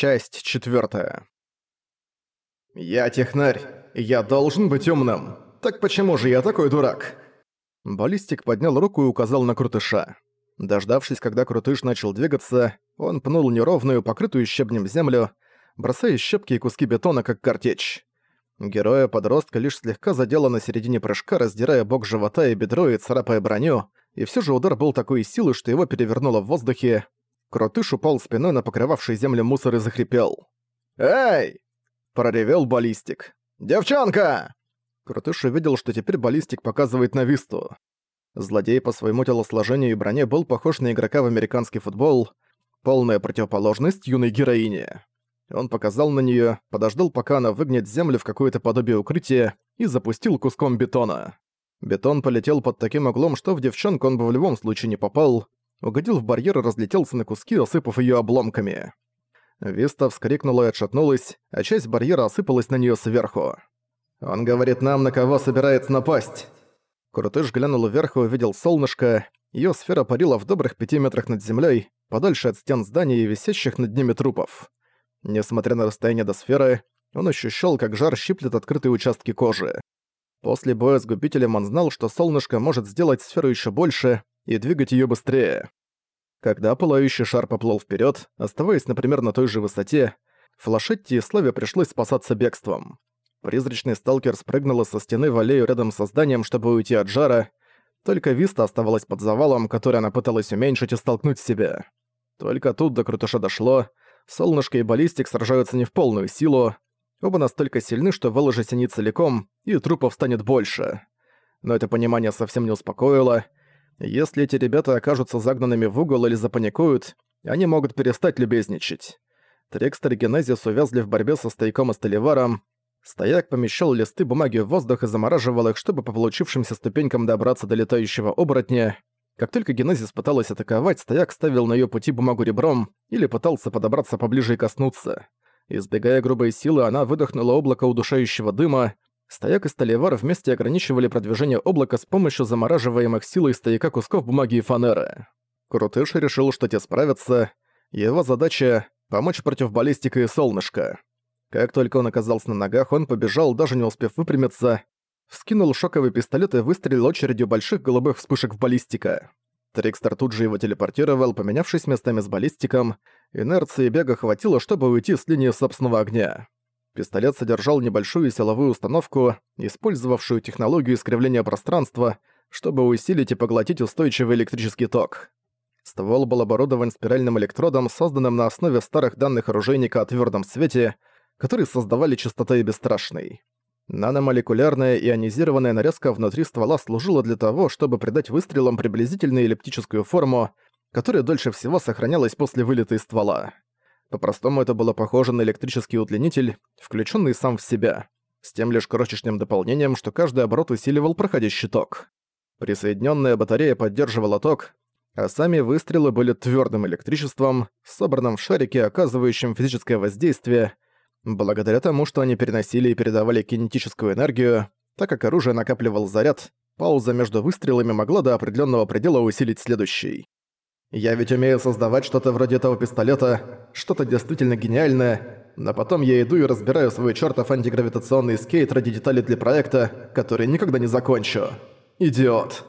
Часть четвертая. «Я технарь. Я должен быть умным. Так почему же я такой дурак?» Баллистик поднял руку и указал на крутыша. Дождавшись, когда крутыш начал двигаться, он пнул неровную, покрытую щебнем землю, бросая щепки и куски бетона, как картечь. Героя-подростка лишь слегка задело на середине прыжка, раздирая бок живота и бедро и царапая броню, и все же удар был такой силы, что его перевернуло в воздухе, Крутыш упал спиной на покрывавший землю мусор и захрипел. «Эй!» – проревел баллистик. «Девчонка!» Крутыш увидел, что теперь баллистик показывает на Висту. Злодей по своему телосложению и броне был похож на игрока в американский футбол, полная противоположность юной героине. Он показал на неё, подождал, пока она выгнет землю в какое-то подобие укрытия и запустил куском бетона. Бетон полетел под таким углом, что в девчонку он бы в любом случае не попал, угодил в барьер и разлетелся на куски, осыпав её обломками. Виста вскрикнула и отшатнулась, а часть барьера осыпалась на неё сверху. «Он говорит нам, на кого собирается напасть!» Крутыш глянул вверх и увидел солнышко. Её сфера парила в добрых пяти метрах над землей, подальше от стен зданий и висящих над ними трупов. Несмотря на расстояние до сферы, он ощущал, как жар щиплет открытые участки кожи. После боя с губителем он знал, что солнышко может сделать сферу ещё больше, и двигать её быстрее. Когда пылающий шар поплыл вперёд, оставаясь, например, на той же высоте, Флашетти и Славе пришлось спасаться бегством. Призрачный сталкер спрыгнула со стены в аллею рядом со зданием, чтобы уйти от жара. Только Виста оставалась под завалом, который она пыталась уменьшить и столкнуть себя. Только тут до Крутыша дошло. Солнышко и Баллистик сражаются не в полную силу. Оба настолько сильны, что выложить они целиком, и трупов станет больше. Но это понимание совсем не успокоило. Если эти ребята окажутся загнанными в угол или запаникуют, они могут перестать любезничать. Трекстер и Генезис увязли в борьбе со стояком и Столиваром. Стояк помещал листы бумаги в воздух и замораживал их, чтобы по получившимся ступенькам добраться до летающего оборотня. Как только Генезис пыталась атаковать, стояк ставил на ее пути бумагу ребром или пытался подобраться поближе и коснуться. Избегая грубой силы, она выдохнула облако удушающего дыма, Стояк и Столивар вместе ограничивали продвижение облака с помощью замораживаемых силой стояка кусков бумаги и фанеры. Крутыш решил, что те справятся. Его задача — помочь против баллистика и солнышка. Как только он оказался на ногах, он побежал, даже не успев выпрямиться, вскинул шоковый пистолет и выстрелил очередью больших голубых вспышек в баллистика. Трикстер тут же его телепортировал, поменявшись местами с баллистиком. Инерции бега хватило, чтобы уйти с линии собственного огня. Пистолет содержал небольшую силовую установку, использовавшую технологию искривления пространства, чтобы усилить и поглотить устойчивый электрический ток. Ствол был оборудован спиральным электродом, созданным на основе старых данных оружейника о твёрдом свете, которые создавали частотой бесстрашной. Наномолекулярная ионизированная нарезка внутри ствола служила для того, чтобы придать выстрелам приблизительно эллиптическую форму, которая дольше всего сохранялась после вылета из ствола. По-простому это было похоже на электрический удлинитель, включенный сам в себя, с тем лишь крошечным дополнением, что каждый оборот усиливал проходящий ток. Присоединенная батарея поддерживала ток, а сами выстрелы были твердым электричеством, собранным в шарике, оказывающим физическое воздействие, благодаря тому, что они переносили и передавали кинетическую энергию, так как оружие накапливал заряд, пауза между выстрелами могла до определенного предела усилить следующий. Я ведь умею создавать что-то вроде этого пистолета, что-то действительно гениальное, но потом я иду и разбираю свой чертов антигравитационный скейт ради деталей для проекта, который никогда не закончу. Идиот.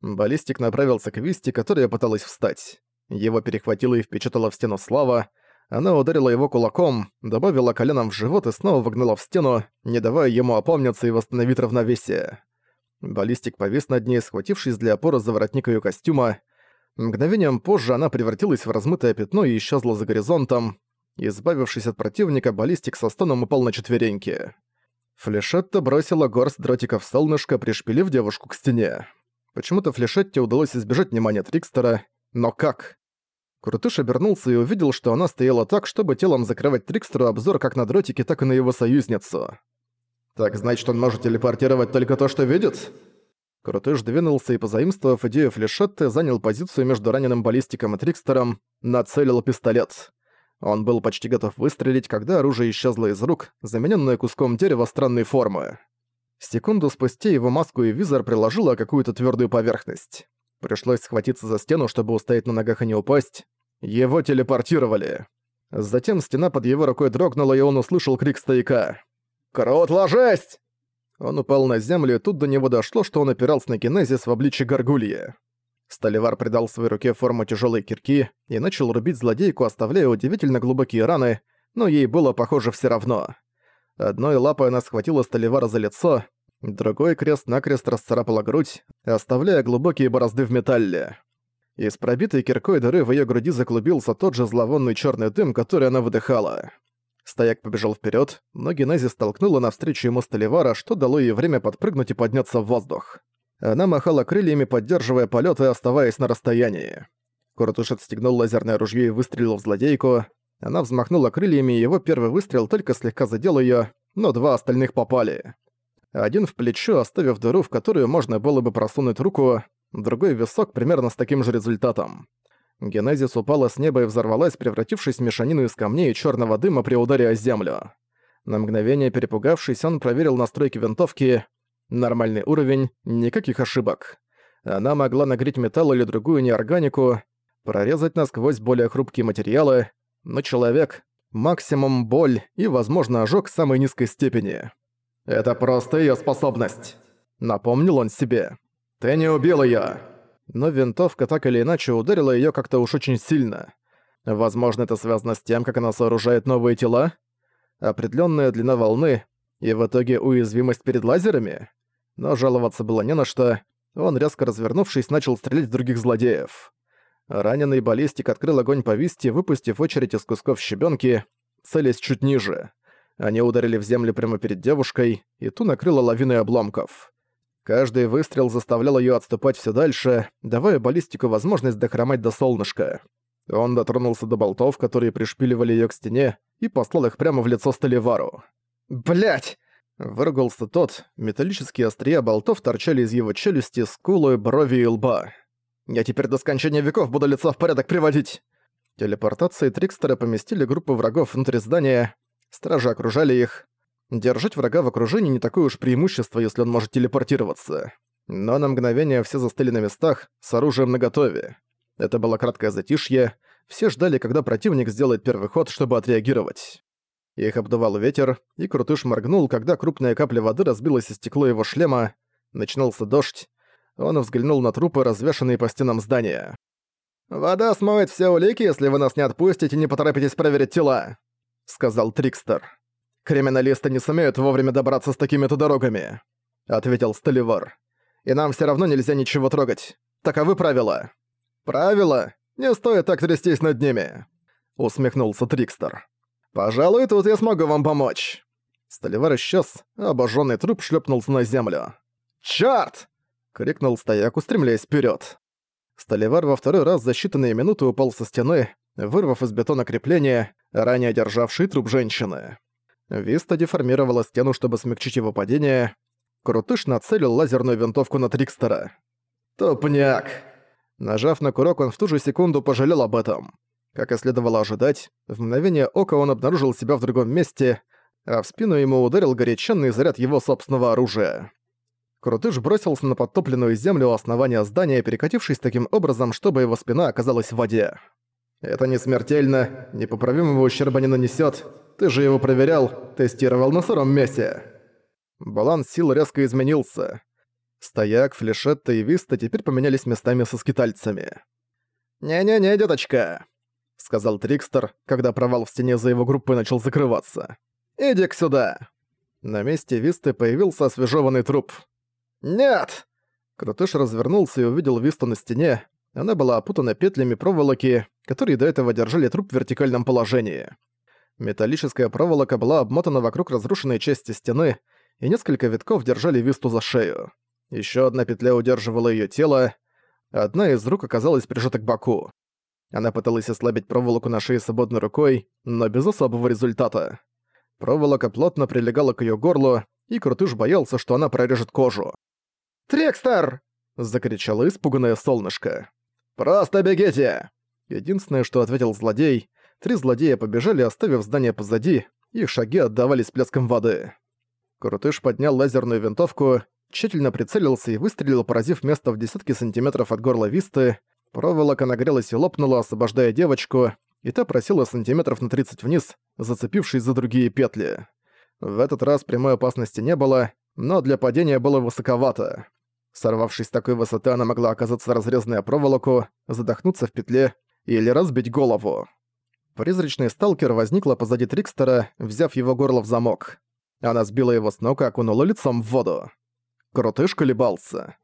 Баллистик направился к Висти, которая пыталась встать. Его перехватила и впечатала в стену Слава. Она ударила его кулаком, добавила коленом в живот и снова вогнала в стену, не давая ему опомниться и восстановить равновесие. Баллистик повис над ней, схватившись для опоры за воротник её костюма, Мгновением позже она превратилась в размытое пятно и исчезла за горизонтом. Избавившись от противника, баллистик со стоном упал на четвереньки. Флешетта бросила горсть дротиков солнышко, пришпилив девушку к стене. Почему-то Флешетте удалось избежать внимания Трикстера, но как? Крутыш обернулся и увидел, что она стояла так, чтобы телом закрывать Трикстеру обзор как на дротике, так и на его союзницу. «Так значит, он может телепортировать только то, что видит?» Крутыш двинулся и, позаимствовав идею флешетты, занял позицию между раненым баллистиком и Трикстером, нацелил пистолет. Он был почти готов выстрелить, когда оружие исчезло из рук, замененное куском дерева странной формы. Секунду спустя его маску и визор приложила какую-то твердую поверхность. Пришлось схватиться за стену, чтобы устоять на ногах и не упасть. Его телепортировали. Затем стена под его рукой дрогнула, и он услышал крик стояка. «Крот, ложись!» Он упал на землю, и тут до него дошло, что он опирался на кинезис в обличье горгульи. Столевар придал своей руке форму тяжелой кирки и начал рубить злодейку, оставляя удивительно глубокие раны, но ей было, похоже, все равно. Одной лапой она схватила Столевара за лицо, другой крест-накрест расцарапала грудь, оставляя глубокие борозды в металле. Из пробитой киркой дыры в ее груди заклубился тот же зловонный черный дым, который она выдыхала. Стояк побежал вперед, но Генези столкнула навстречу ему Столивара, что дало ей время подпрыгнуть и подняться в воздух. Она махала крыльями, поддерживая полет и оставаясь на расстоянии. Куртуш отстегнул лазерное ружье и выстрелил в злодейку. Она взмахнула крыльями, и его первый выстрел только слегка задел ее, но два остальных попали. Один в плечо, оставив дыру, в которую можно было бы просунуть руку, другой в висок примерно с таким же результатом. Генезис упала с неба и взорвалась, превратившись в мешанину из камней и черного дыма при ударе о землю. На мгновение перепугавшись, он проверил настройки винтовки. Нормальный уровень, никаких ошибок. Она могла нагреть металл или другую неорганику, прорезать насквозь более хрупкие материалы, но человек — максимум боль и, возможно, ожог самой низкой степени. «Это просто ее способность», — напомнил он себе. «Ты не убил её!» Но винтовка так или иначе ударила её как-то уж очень сильно. Возможно, это связано с тем, как она сооружает новые тела? Определённая длина волны и в итоге уязвимость перед лазерами? Но жаловаться было не на что. Он, резко развернувшись, начал стрелять в других злодеев. Раненый баллистик открыл огонь по висте, выпустив очередь из кусков щебенки, целясь чуть ниже. Они ударили в землю прямо перед девушкой, и ту накрыло лавиной обломков. Каждый выстрел заставлял ее отступать все дальше, давая баллистику возможность дохромать до солнышка. Он дотронулся до болтов, которые пришпиливали ее к стене, и послал их прямо в лицо Столивару. Блять! Выругался тот, металлические острия болтов торчали из его челюсти, скулы, брови и лба. «Я теперь до скончания веков буду лицо в порядок приводить!» Телепортации Трикстера поместили группу врагов внутрь здания, стражи окружали их, Держать врага в окружении не такое уж преимущество, если он может телепортироваться. Но на мгновение все застыли на местах, с оружием наготове. Это было краткое затишье, все ждали, когда противник сделает первый ход, чтобы отреагировать. Их обдувал ветер, и Крутыш моргнул, когда крупная капля воды разбилась из стекло его шлема. Начинался дождь. Он взглянул на трупы, развешанные по стенам здания. «Вода смоет все улики, если вы нас не отпустите и не поторопитесь проверить тела», — сказал Трикстер. «Криминалисты не сумеют вовремя добраться с такими-то дорогами», — ответил Столивар. «И нам все равно нельзя ничего трогать. Таковы правила». «Правила? Не стоит так трястись над ними», — усмехнулся Трикстер. «Пожалуй, тут я смогу вам помочь». Столивар исчез, а обожженный труп шлепнулся на землю. «Чёрт!» — крикнул стояк, устремляясь вперед. Столивар во второй раз за считанные минуты упал со стены, вырвав из бетона крепление, ранее державший труп женщины. Виста деформировала стену, чтобы смягчить его падение. Крутыш нацелил лазерную винтовку на Трикстера. «Тупняк!» Нажав на курок, он в ту же секунду пожалел об этом. Как и следовало ожидать, в мгновение ока он обнаружил себя в другом месте, а в спину ему ударил горяченный заряд его собственного оружия. Крутыш бросился на подтопленную землю у основания здания, перекатившись таким образом, чтобы его спина оказалась в воде. «Это не смертельно, непоправимого ущерба не нанесет. Ты же его проверял, тестировал на сыром месте. Баланс сил резко изменился. Стояк, Флешетта и Виста теперь поменялись местами со скитальцами. «Не-не-не, деточка», — сказал Трикстер, когда провал в стене за его группой начал закрываться. иди к сюда». На месте Висты появился освежеванный труп. «Нет!» Крутыш развернулся и увидел Висту на стене. Она была опутана петлями проволоки, которые до этого держали труп в вертикальном положении. Металлическая проволока была обмотана вокруг разрушенной части стены, и несколько витков держали Висту за шею. Еще одна петля удерживала ее тело, одна из рук оказалась прижата к боку. Она пыталась ослабить проволоку на шее свободной рукой, но без особого результата. Проволока плотно прилегала к ее горлу, и Крутыш боялся, что она прорежет кожу. «Трекстер!» — закричало испуганное солнышко. «Просто бегите!» Единственное, что ответил злодей, Три злодея побежали, оставив здание позади, их шаги отдавались плеском воды. Крутыш поднял лазерную винтовку, тщательно прицелился и выстрелил, поразив место в десятки сантиметров от горла Висты. Проволока нагрелась и лопнула, освобождая девочку, и та просела сантиметров на 30 вниз, зацепившись за другие петли. В этот раз прямой опасности не было, но для падения было высоковато. Сорвавшись с такой высоты, она могла оказаться разрезанной проволоку, задохнуться в петле или разбить голову. Призрачный сталкер возникла позади Трикстера, взяв его горло в замок. Она сбила его с ног и окунула лицом в воду. Крутыш колебался.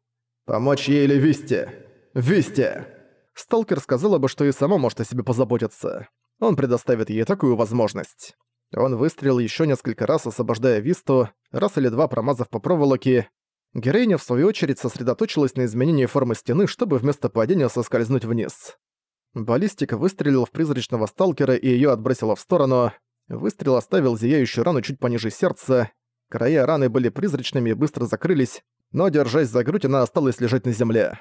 «Помочь ей или Висте? Висте!» Сталкер сказала бы, что и сама может о себе позаботиться. Он предоставит ей такую возможность. Он выстрелил еще несколько раз, освобождая Висту, раз или два промазав по проволоке. Героиня, в свою очередь, сосредоточилась на изменении формы стены, чтобы вместо падения соскользнуть вниз. Баллистик выстрелил в призрачного сталкера и ее отбросило в сторону. Выстрел оставил зияющую рану чуть пониже сердца. Края раны были призрачными и быстро закрылись, но, держась за грудь, она осталась лежать на земле.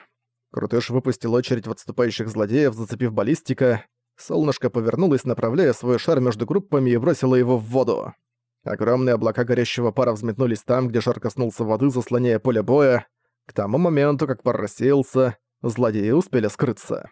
Крутыш выпустил очередь в отступающих злодеев, зацепив баллистика. Солнышко повернулось, направляя свой шар между группами и бросило его в воду. Огромные облака горящего пара взметнулись там, где шар коснулся воды, заслоняя поле боя. К тому моменту, как пар рассеялся, злодеи успели скрыться.